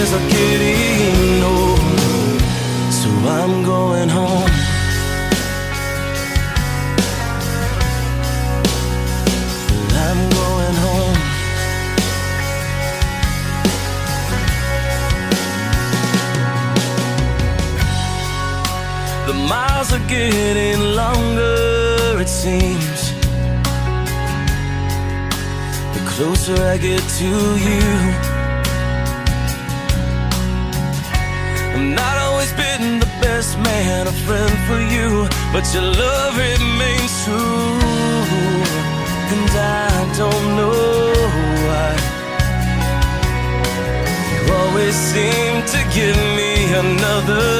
Faces are getting old. So I'm going home. I'm going home. The miles are getting longer, it seems. The closer I get to you. I'm not always been the best man, a friend for you, but your love remains true. And I don't know why. You always seem to give me another.